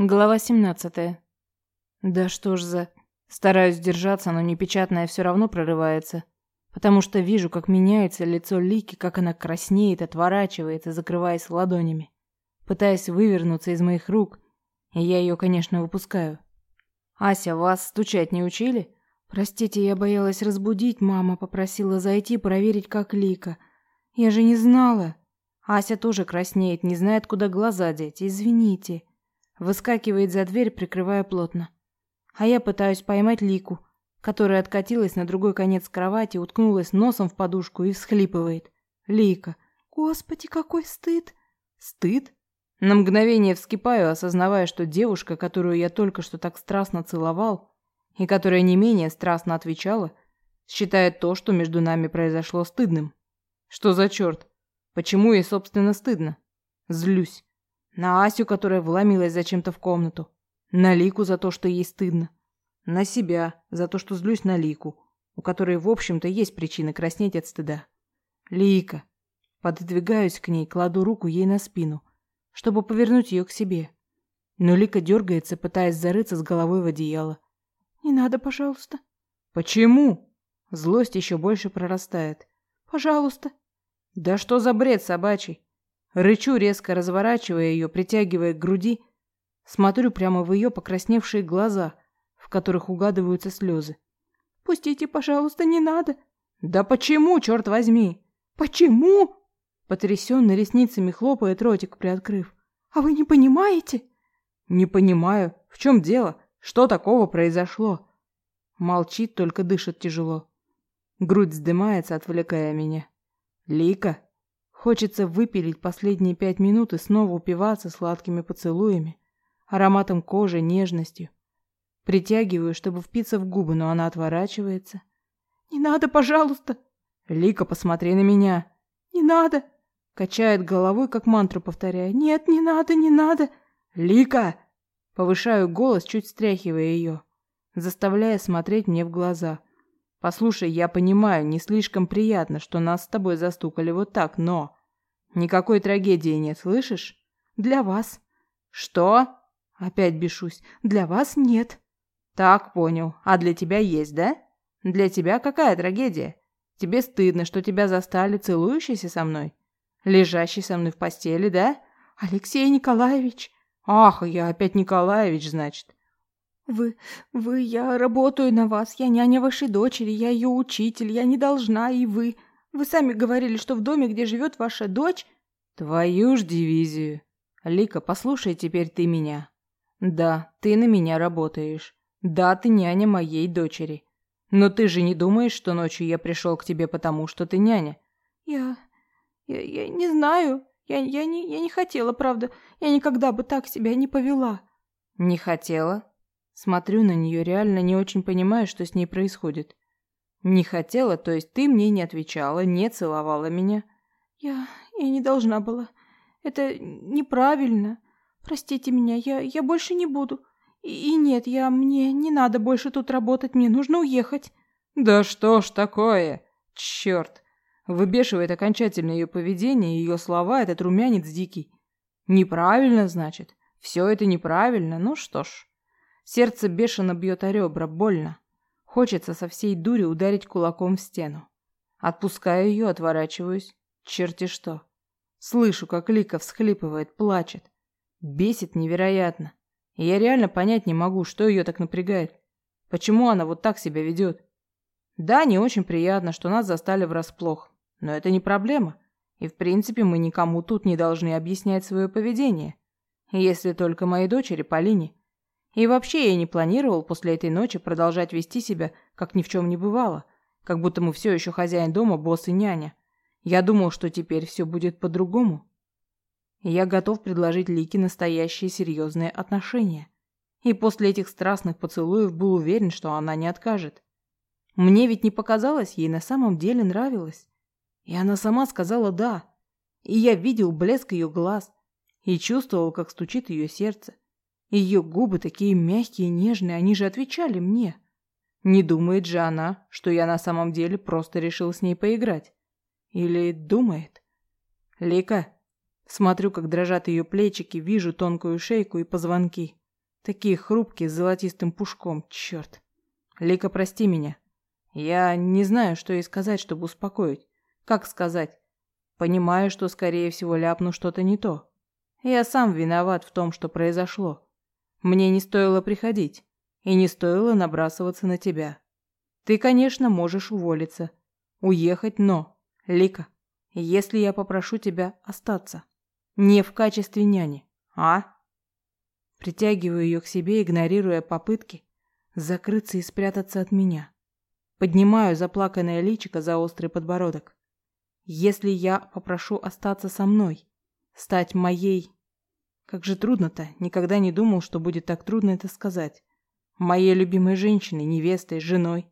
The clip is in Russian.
Глава 17. Да что ж за... Стараюсь держаться, но непечатное все равно прорывается. Потому что вижу, как меняется лицо Лики, как она краснеет, отворачивается, закрываясь ладонями. Пытаясь вывернуться из моих рук, и я ее, конечно, выпускаю. «Ася, вас стучать не учили?» «Простите, я боялась разбудить, мама попросила зайти проверить, как Лика. Я же не знала». Ася тоже краснеет, не знает, куда глаза деть. «Извините». Выскакивает за дверь, прикрывая плотно. А я пытаюсь поймать Лику, которая откатилась на другой конец кровати, уткнулась носом в подушку и всхлипывает. Лика. Господи, какой стыд. Стыд? На мгновение вскипаю, осознавая, что девушка, которую я только что так страстно целовал, и которая не менее страстно отвечала, считает то, что между нами произошло, стыдным. Что за черт? Почему ей, собственно, стыдно? Злюсь. На Асю, которая вломилась зачем-то в комнату. На Лику за то, что ей стыдно. На себя за то, что злюсь на Лику, у которой, в общем-то, есть причины краснеть от стыда. Лика. Пододвигаюсь к ней, кладу руку ей на спину, чтобы повернуть ее к себе. Но Лика дергается, пытаясь зарыться с головой в одеяло. «Не надо, пожалуйста». «Почему?» Злость еще больше прорастает. «Пожалуйста». «Да что за бред собачий? Рычу, резко разворачивая ее, притягивая к груди. Смотрю прямо в ее покрасневшие глаза, в которых угадываются слезы. «Пустите, пожалуйста, не надо!» «Да почему, черт возьми?» «Почему?» Потрясенно ресницами хлопает ротик, приоткрыв. «А вы не понимаете?» «Не понимаю. В чем дело? Что такого произошло?» Молчит, только дышит тяжело. Грудь вздымается, отвлекая меня. «Лика?» Хочется выпилить последние пять минут и снова упиваться сладкими поцелуями, ароматом кожи, нежностью. Притягиваю, чтобы впиться в губы, но она отворачивается. «Не надо, пожалуйста!» «Лика, посмотри на меня!» «Не надо!» Качает головой, как мантру повторяя. «Нет, не надо, не надо!» «Лика!» Повышаю голос, чуть встряхивая ее, заставляя смотреть мне в глаза. Послушай, я понимаю, не слишком приятно, что нас с тобой застукали вот так, но... Никакой трагедии нет, слышишь? Для вас. Что? Опять бешусь. Для вас нет. Так, понял. А для тебя есть, да? Для тебя какая трагедия? Тебе стыдно, что тебя застали целующейся со мной? Лежащей со мной в постели, да? Алексей Николаевич. Ах, я опять Николаевич, значит. «Вы... вы... я работаю на вас, я няня вашей дочери, я ее учитель, я не должна, и вы... Вы сами говорили, что в доме, где живет ваша дочь...» «Твою ж дивизию! Лика, послушай теперь ты меня. Да, ты на меня работаешь. Да, ты няня моей дочери. Но ты же не думаешь, что ночью я пришел к тебе потому, что ты няня?» «Я... я, я не знаю. Я, я, не, я не хотела, правда. Я никогда бы так себя не повела». «Не хотела?» Смотрю на нее, реально не очень понимаю, что с ней происходит. Не хотела, то есть ты мне не отвечала, не целовала меня. Я... я не должна была. Это неправильно. Простите меня, я... я больше не буду. И, и нет, я... мне не надо больше тут работать, мне нужно уехать. Да что ж такое? Черт. Выбешивает окончательно ее поведение, ее слова, этот румянец дикий. Неправильно, значит. Все это неправильно, ну что ж. Сердце бешено бьет о ребра, больно. Хочется со всей дури ударить кулаком в стену. Отпускаю ее, отворачиваюсь. Черти что. Слышу, как Лика всхлипывает, плачет. Бесит невероятно. И я реально понять не могу, что ее так напрягает. Почему она вот так себя ведет? Да, не очень приятно, что нас застали врасплох. Но это не проблема. И в принципе мы никому тут не должны объяснять свое поведение. Если только моей дочери Полине. И вообще я не планировал после этой ночи продолжать вести себя, как ни в чем не бывало, как будто мы все еще хозяин дома, босс и няня. Я думал, что теперь все будет по-другому. Я готов предложить Лике настоящие серьезные отношения. И после этих страстных поцелуев был уверен, что она не откажет. Мне ведь не показалось, ей на самом деле нравилось. И она сама сказала «да». И я видел блеск ее глаз и чувствовал, как стучит ее сердце. Ее губы такие мягкие и нежные, они же отвечали мне. Не думает же она, что я на самом деле просто решил с ней поиграть. Или думает? Лика. Смотрю, как дрожат ее плечики, вижу тонкую шейку и позвонки. Такие хрупкие, с золотистым пушком, черт. Лика, прости меня. Я не знаю, что ей сказать, чтобы успокоить. Как сказать? Понимаю, что, скорее всего, ляпну что-то не то. Я сам виноват в том, что произошло. Мне не стоило приходить. И не стоило набрасываться на тебя. Ты, конечно, можешь уволиться. Уехать, но... Лика, если я попрошу тебя остаться. Не в качестве няни, а? Притягиваю ее к себе, игнорируя попытки закрыться и спрятаться от меня. Поднимаю заплаканное личико за острый подбородок. Если я попрошу остаться со мной, стать моей... Как же трудно-то, никогда не думал, что будет так трудно это сказать. Моей любимой женщиной, невестой, женой.